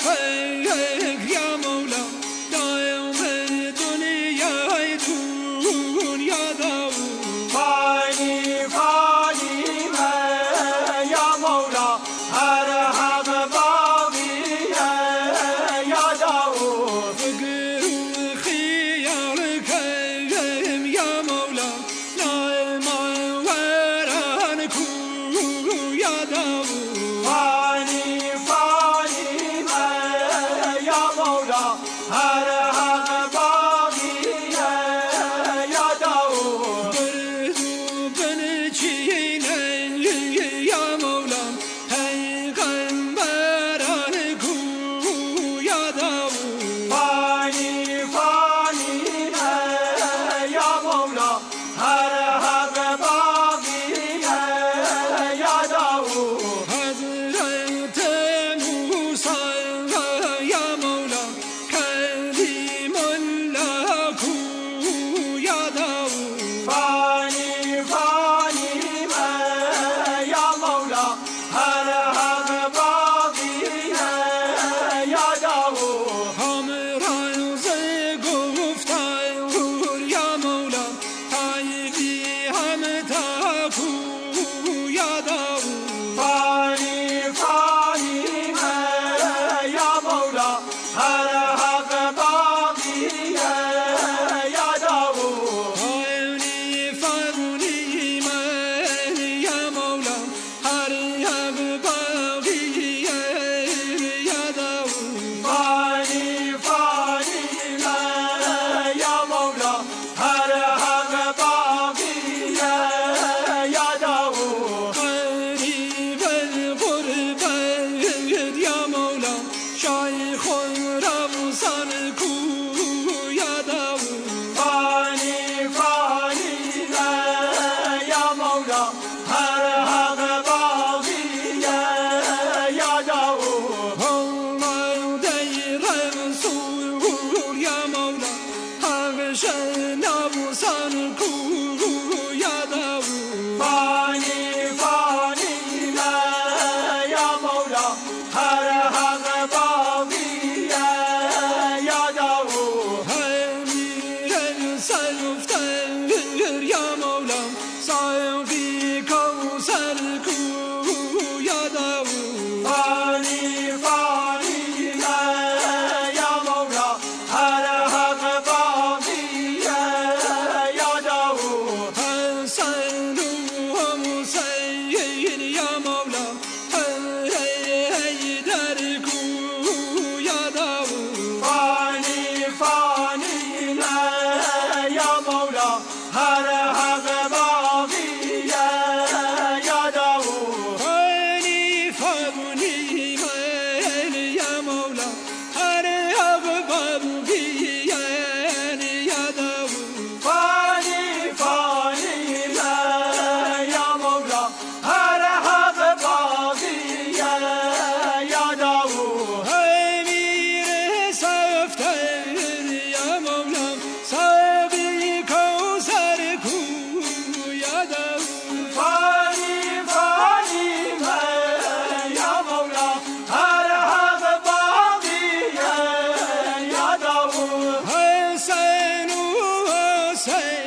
فأ Fani fani ne ya Mevla? Her say.